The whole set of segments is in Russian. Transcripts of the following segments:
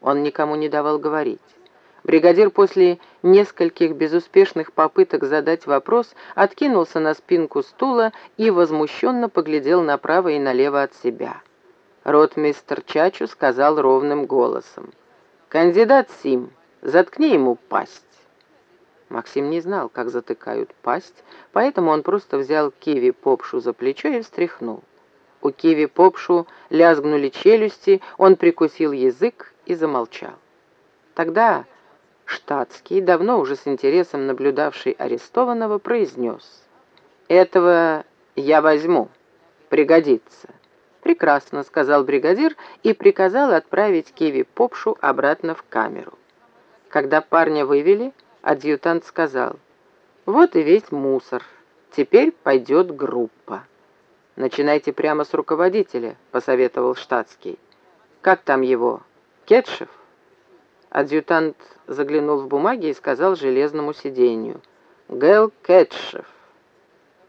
Он никому не давал говорить. Бригадир после нескольких безуспешных попыток задать вопрос откинулся на спинку стула и возмущенно поглядел направо и налево от себя. Ротмистер Чачу сказал ровным голосом. «Кандидат Сим, заткни ему пасть». Максим не знал, как затыкают пасть, поэтому он просто взял Киви Попшу за плечо и встряхнул. У Киви Попшу лязгнули челюсти, он прикусил язык и замолчал. Тогда штатский, давно уже с интересом наблюдавший арестованного, произнес. «Этого я возьму. Пригодится». «Прекрасно», — сказал бригадир и приказал отправить Киви Попшу обратно в камеру. Когда парня вывели, адъютант сказал, «Вот и весь мусор. Теперь пойдет группа». «Начинайте прямо с руководителя», — посоветовал штатский. «Как там его? Кетшев?» Адъютант заглянул в бумаги и сказал железному сиденью. «Гэл Кетшев».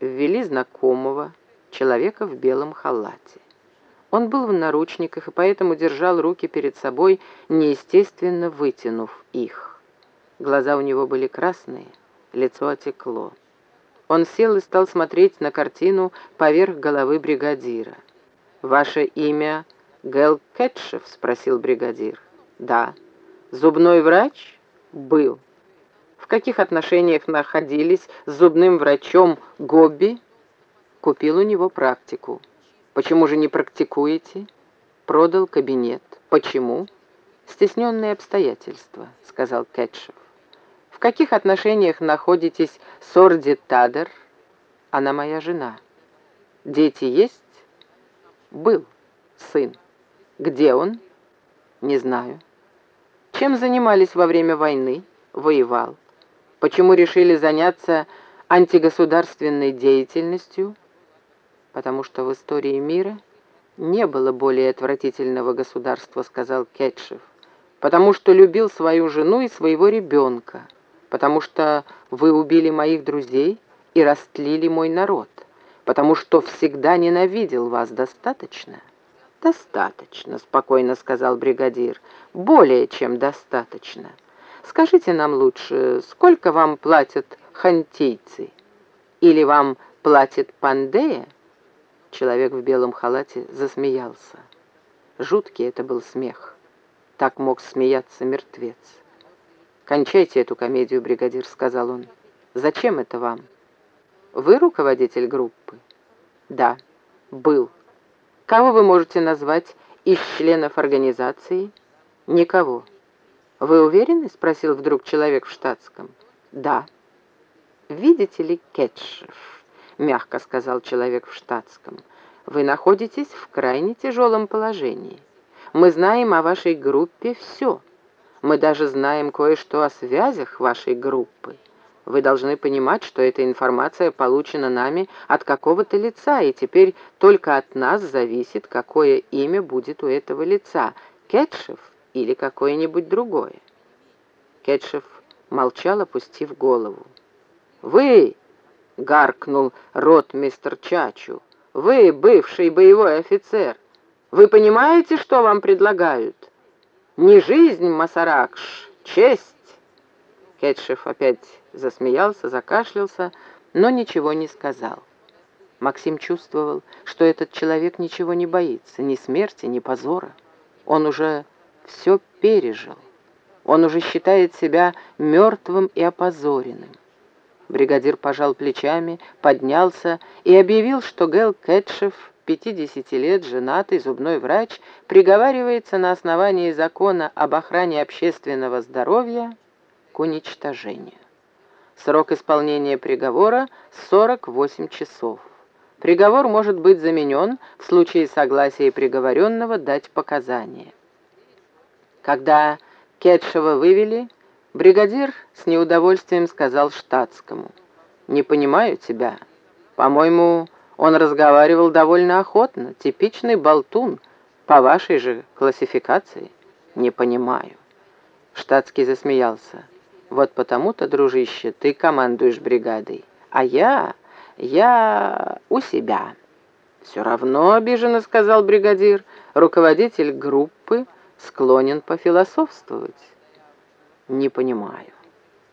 Ввели знакомого, человека в белом халате. Он был в наручниках и поэтому держал руки перед собой, неестественно вытянув их. Глаза у него были красные, лицо отекло. Он сел и стал смотреть на картину поверх головы бригадира. «Ваше имя Гэл Кетшев?» — спросил бригадир. «Да». «Зубной врач?» «Был». «В каких отношениях находились с зубным врачом Гобби?» «Купил у него практику». «Почему же не практикуете?» «Продал кабинет». «Почему?» «Стесненные обстоятельства», — сказал Кетшев. «В каких отношениях находитесь с Орди Тадер?» «Она моя жена». «Дети есть?» «Был. Сын». «Где он?» «Не знаю». «Чем занимались во время войны?» «Воевал». «Почему решили заняться антигосударственной деятельностью?» потому что в истории мира не было более отвратительного государства, сказал Кетшев, потому что любил свою жену и своего ребенка, потому что вы убили моих друзей и растлили мой народ, потому что всегда ненавидел вас достаточно. «Достаточно», — спокойно сказал бригадир, — «более чем достаточно. Скажите нам лучше, сколько вам платят хантийцы? Или вам платит Пандея?» Человек в белом халате засмеялся. Жуткий это был смех. Так мог смеяться мертвец. «Кончайте эту комедию, бригадир», — сказал он. «Зачем это вам?» «Вы руководитель группы?» «Да, был. Кого вы можете назвать из членов организации?» «Никого». «Вы уверены?» — спросил вдруг человек в штатском. «Да». «Видите ли, Кетшев?» — мягко сказал человек в штатском. «Вы находитесь в крайне тяжелом положении. Мы знаем о вашей группе все. Мы даже знаем кое-что о связях вашей группы. Вы должны понимать, что эта информация получена нами от какого-то лица, и теперь только от нас зависит, какое имя будет у этого лица — Кетшев или какое-нибудь другое». Кетшев молчал, опустив голову. «Вы!» — гаркнул ротмистр Чачу. «Вы, бывший боевой офицер, вы понимаете, что вам предлагают? Не жизнь, Масаракш, честь!» Кетшев опять засмеялся, закашлялся, но ничего не сказал. Максим чувствовал, что этот человек ничего не боится, ни смерти, ни позора. Он уже все пережил. Он уже считает себя мертвым и опозоренным. Бригадир пожал плечами, поднялся и объявил, что Гэл Кэтшев, 50 лет, женатый зубной врач, приговаривается на основании закона об охране общественного здоровья к уничтожению. Срок исполнения приговора — 48 часов. Приговор может быть заменен в случае согласия приговоренного дать показания. Когда Кетшева вывели, Бригадир с неудовольствием сказал штатскому. «Не понимаю тебя. По-моему, он разговаривал довольно охотно. Типичный болтун. По вашей же классификации. Не понимаю». Штатский засмеялся. «Вот потому-то, дружище, ты командуешь бригадой. А я... я... у себя». «Все равно, — обиженно сказал бригадир, — руководитель группы склонен пофилософствовать. Не понимаю.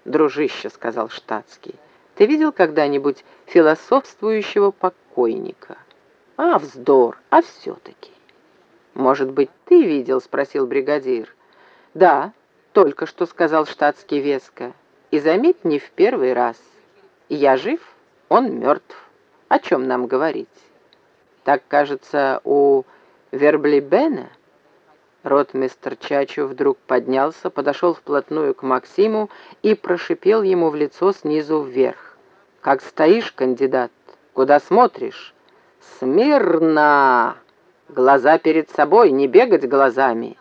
Дружище, сказал штатский, ты видел когда-нибудь философствующего покойника? А, вздор, а все-таки. Может быть, ты видел, спросил бригадир. Да, только что сказал штатский веско. И заметь, не в первый раз. Я жив, он мертв. О чем нам говорить? Так, кажется, у Верблибена... Ротмистр Чачу вдруг поднялся, подошел вплотную к Максиму и прошипел ему в лицо снизу вверх. «Как стоишь, кандидат? Куда смотришь?» «Смирно! Глаза перед собой, не бегать глазами!»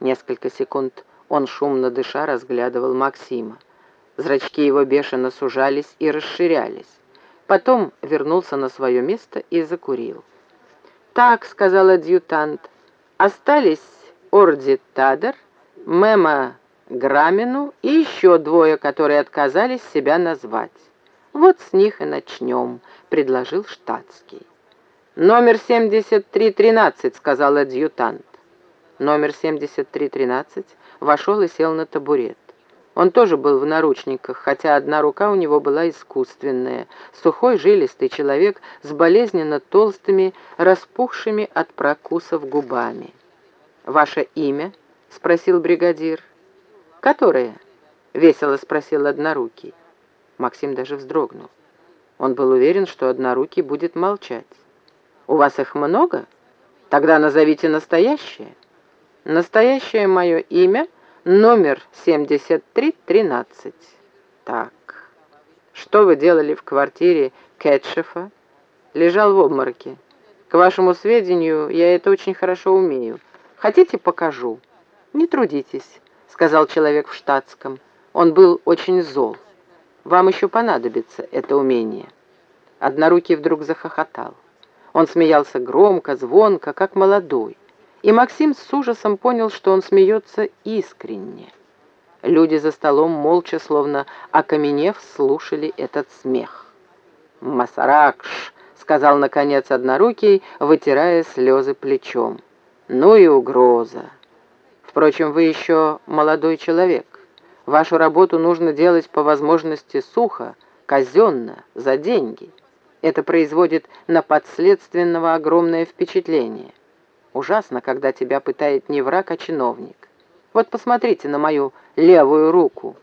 Несколько секунд он, шумно дыша, разглядывал Максима. Зрачки его бешено сужались и расширялись. Потом вернулся на свое место и закурил. «Так», — сказал адъютант, — «остались Орди Тадер, Мема Грамину и еще двое, которые отказались себя назвать. Вот с них и начнем», — предложил штатский. «Номер 7313», — сказал адъютант. Номер 7313 вошел и сел на табурет. Он тоже был в наручниках, хотя одна рука у него была искусственная. Сухой, жилистый человек с болезненно толстыми, распухшими от прокусов губами. «Ваше имя?» — спросил бригадир. «Которое?» — весело спросил Однорукий. Максим даже вздрогнул. Он был уверен, что Однорукий будет молчать. «У вас их много? Тогда назовите настоящее». «Настоящее мое имя — номер 7313». «Так, что вы делали в квартире Кетшефа?» «Лежал в обмороке. К вашему сведению, я это очень хорошо умею». Хотите, покажу?» «Не трудитесь», — сказал человек в штатском. Он был очень зол. «Вам еще понадобится это умение». Однорукий вдруг захохотал. Он смеялся громко, звонко, как молодой. И Максим с ужасом понял, что он смеется искренне. Люди за столом молча, словно окаменев, слушали этот смех. «Масаракш», — сказал наконец Однорукий, вытирая слезы плечом. Ну и угроза. Впрочем, вы еще молодой человек. Вашу работу нужно делать по возможности сухо, казенно, за деньги. Это производит на подследственного огромное впечатление. Ужасно, когда тебя пытает не враг, а чиновник. Вот посмотрите на мою левую руку.